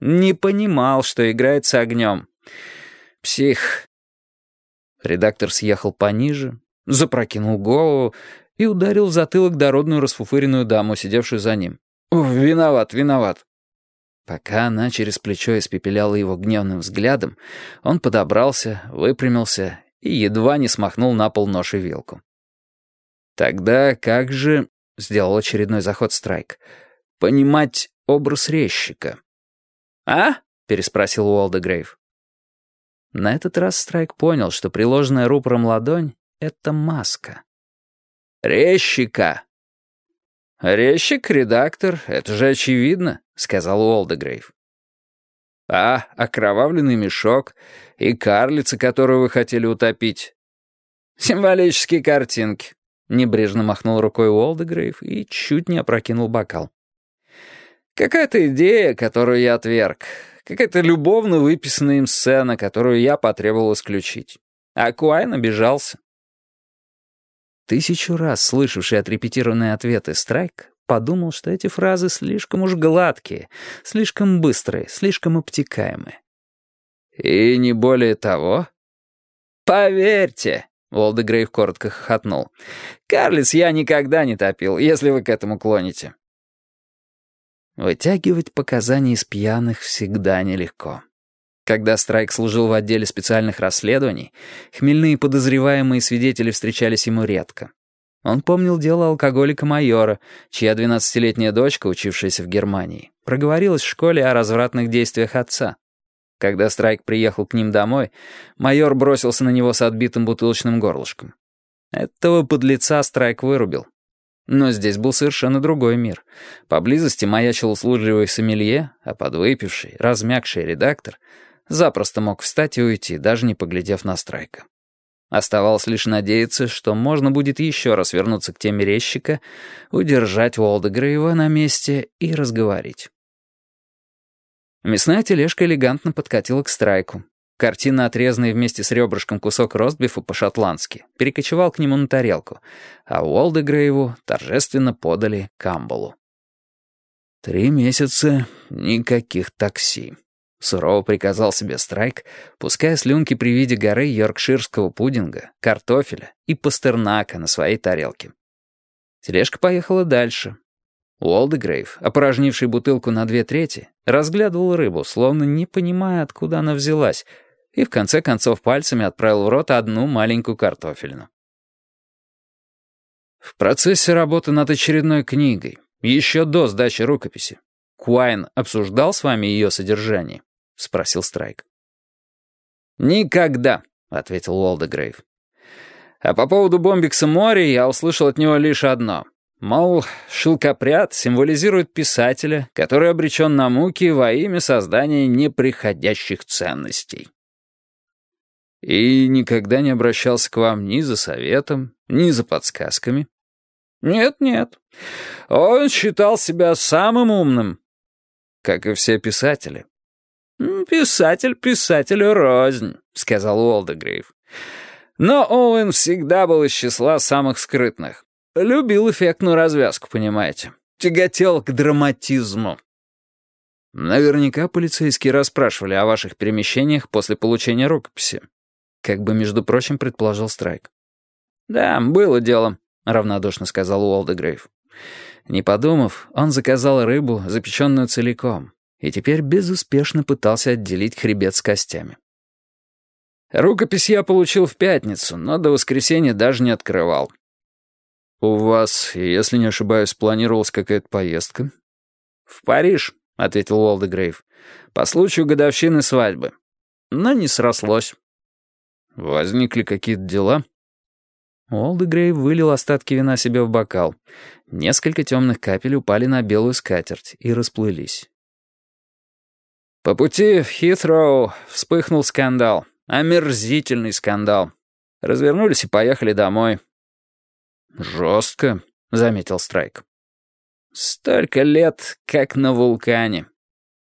Не понимал, что играет с огнем. Псих. Редактор съехал пониже, запрокинул голову и ударил в затылок дородную расфуфыренную даму, сидевшую за ним. «Виноват, виноват». Пока она через плечо испепеляла его гневным взглядом, он подобрался, выпрямился и едва не смахнул на пол нож и вилку. «Тогда как же...» — сделал очередной заход Страйк. «Понимать образ резчика». «А?» — переспросил Уолдегрейв. На этот раз Страйк понял, что приложенная рупором ладонь — это маска. «Резчика!» «Резчик, редактор, это же очевидно», — сказал Уолдегрейв. «А, окровавленный мешок и карлица, которую вы хотели утопить». «Символические картинки», — небрежно махнул рукой Уолдегрейв и чуть не опрокинул бокал. «Какая-то идея, которую я отверг. Какая-то любовно выписанная им сцена, которую я потребовал исключить. А Куайн обижался. Тысячу раз слышавший отрепетированные ответы Страйк подумал, что эти фразы слишком уж гладкие, слишком быстрые, слишком обтекаемые. «И не более того?» «Поверьте», — Волдегрейв коротко хохотнул, «карлиц я никогда не топил, если вы к этому клоните». Вытягивать показания из пьяных всегда нелегко. Когда Страйк служил в отделе специальных расследований, хмельные подозреваемые свидетели встречались ему редко. Он помнил дело алкоголика-майора, чья 12-летняя дочка, учившаяся в Германии, проговорилась в школе о развратных действиях отца. Когда Страйк приехал к ним домой, майор бросился на него с отбитым бутылочным горлышком. Этого подлеца Страйк вырубил. Но здесь был совершенно другой мир. Поблизости маячил услужливый сомелье, а подвыпивший, размягший редактор запросто мог встать и уйти, даже не поглядев на Страйка. Оставалось лишь надеяться, что можно будет еще раз вернуться к теме резчика, удержать Уолдегрейва на месте и разговорить. Мясная тележка элегантно подкатила к Страйку. Картина, отрезанный вместе с ребрышком кусок ростбифа по-шотландски, перекочевал к нему на тарелку, а Уолдегрейву торжественно подали камбалу. «Три месяца — никаких такси», Сурово приказал себе Страйк, пуская слюнки при виде горы йоркширского пудинга, картофеля и пастернака на своей тарелке. Тележка поехала дальше. Уолдегрейв, опорожнивший бутылку на две трети, разглядывал рыбу, словно не понимая, откуда она взялась, и в конце концов пальцами отправил в рот одну маленькую картофельну. В процессе работы над очередной книгой, еще до сдачи рукописи, Куайн обсуждал с вами ее содержание? — спросил Страйк. «Никогда», — ответил Уолдегрейв. «А по поводу бомбикса Мори я услышал от него лишь одно. Мол, шелкопряд символизирует писателя, который обречен на муки во имя создания неприходящих ценностей». «И никогда не обращался к вам ни за советом, ни за подсказками?» «Нет-нет. Он считал себя самым умным». «Как и все писатели». «Писатель писателю рознь», — сказал Уолдегрейв. Но Оуэн всегда был из числа самых скрытных. Любил эффектную развязку, понимаете. Тяготел к драматизму. Наверняка полицейские расспрашивали о ваших перемещениях после получения рукописи. Как бы, между прочим, предположил Страйк. «Да, было дело», — равнодушно сказал Уолдегрейв. Не подумав, он заказал рыбу, запеченную целиком, и теперь безуспешно пытался отделить хребет с костями. Рукопись я получил в пятницу, но до воскресенья даже не открывал. «У вас, если не ошибаюсь, планировалась какая-то поездка?» «В Париж», — ответил Уолдегрейв, — «по случаю годовщины свадьбы. Но не срослось». «Возникли какие-то дела?» Уолдегрейв вылил остатки вина себе в бокал. Несколько темных капель упали на белую скатерть и расплылись. По пути в Хитроу вспыхнул скандал. Омерзительный скандал. Развернулись и поехали домой. «Жестко», — заметил Страйк. «Столько лет, как на вулкане».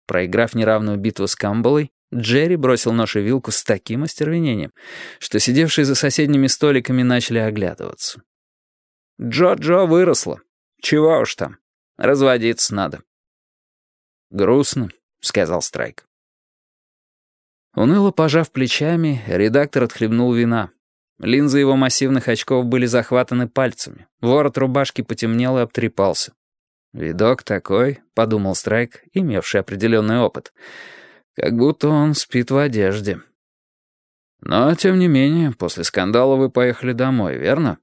Проиграв неравную битву с Камбалой, Джерри бросил нож и вилку с таким остервенением, что сидевшие за соседними столиками начали оглядываться. Джо-Джо выросла. Чего уж там. Разводиться надо. Грустно, — сказал Страйк. Уныло пожав плечами, редактор отхлебнул вина. Линзы его массивных очков были захватаны пальцами. Ворот рубашки потемнел и обтрепался. «Видок такой», — подумал Страйк, имевший определенный опыт, «как будто он спит в одежде». «Но, тем не менее, после скандала вы поехали домой, верно?»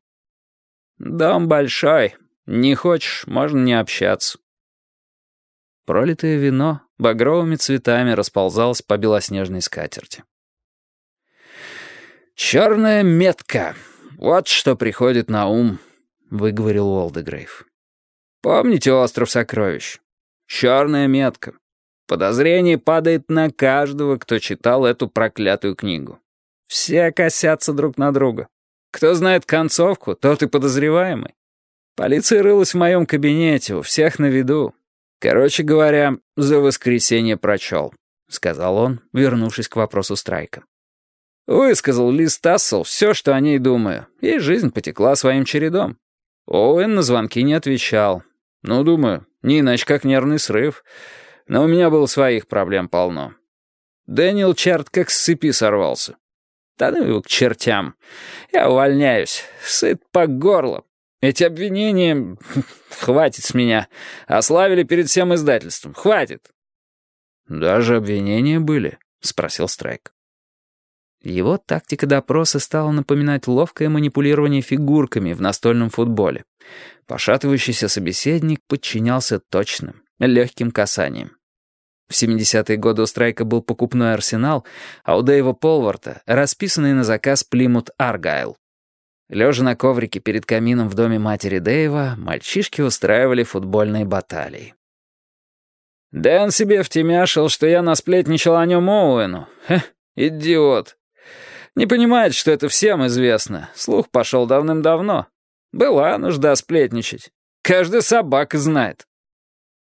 «Дом большой. Не хочешь, можно не общаться». Пролитое вино багровыми цветами расползалось по белоснежной скатерти. «Черная метка. Вот что приходит на ум», — выговорил Уолдегрейв. «Помните остров сокровищ? Черная метка. Подозрение падает на каждого, кто читал эту проклятую книгу. Все косятся друг на друга. Кто знает концовку, тот и подозреваемый. Полиция рылась в моем кабинете, у всех на виду. «Короче говоря, за воскресенье прочел», — сказал он, вернувшись к вопросу страйка. Высказал Лиз Тассел все, что о ней думаю, и жизнь потекла своим чередом. Оуэн на звонки не отвечал. Ну, думаю, не иначе как нервный срыв. Но у меня было своих проблем полно. Дэниел Чарт как с цепи сорвался. Да ну его к чертям. Я увольняюсь. Сыт по горло. Эти обвинения... Хватит с меня. Ославили перед всем издательством. Хватит. «Даже обвинения были?» — спросил Страйк. Его тактика допроса стала напоминать ловкое манипулирование фигурками в настольном футболе. Пошатывающийся собеседник подчинялся точным, легким касаниям. В 70-е годы у Страйка был покупной арсенал, а у Дэйва Полварта — расписанный на заказ Плимут Аргайл. Лежа на коврике перед камином в доме матери Дэйва, мальчишки устраивали футбольные баталии. «Дэн себе втемяшил, что я насплетничал о нем Оуэну. Хе, идиот. Не понимает, что это всем известно. Слух пошел давным-давно. Была нужда сплетничать. Каждая собака знает».